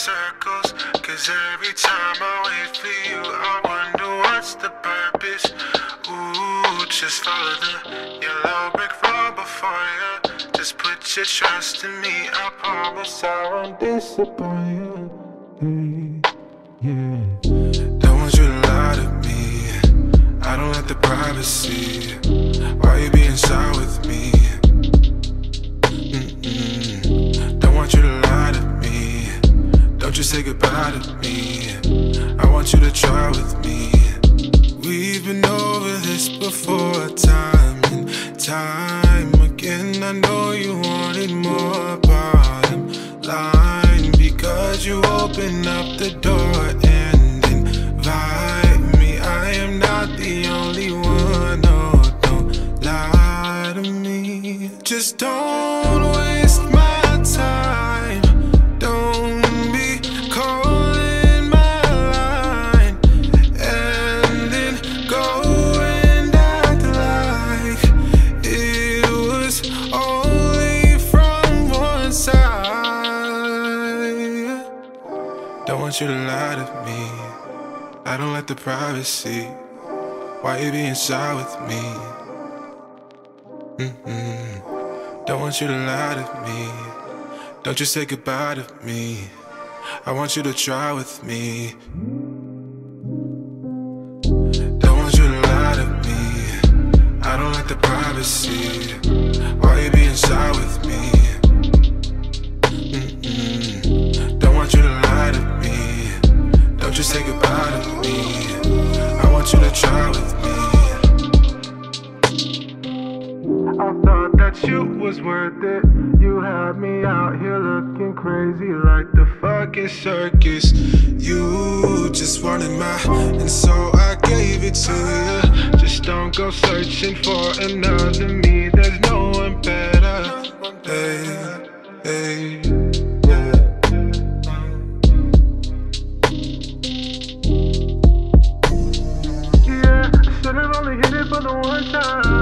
circles. Cause every time I wait for you, I wonder what's the purpose. Ooh, just follow the yellow brick road before you. Just put your trust in me, I promise I won't disappoint you. Yeah. Don't you lie to me. I don't like the privacy. You say goodbye to me. I want you to try with me. We've been over this before, time and time again. I know you wanted more bottom line because you opened up the door and invite me. I am not the only one. Oh, don't lie to me. Just don't Don't want you to lie to me. I don't like the privacy. Why you being shy with me? Mm-mm. Don't want you to lie to me. Don't you say goodbye to me. I want you to try with me. Don't want you to lie to me. I don't like the privacy. You say goodbye to me. I want you to try with me. I thought that you was worth it. You had me out here looking crazy like the fucking circus. You just wanted my, and so I gave it to you. Just don't go searching for another me. The one time.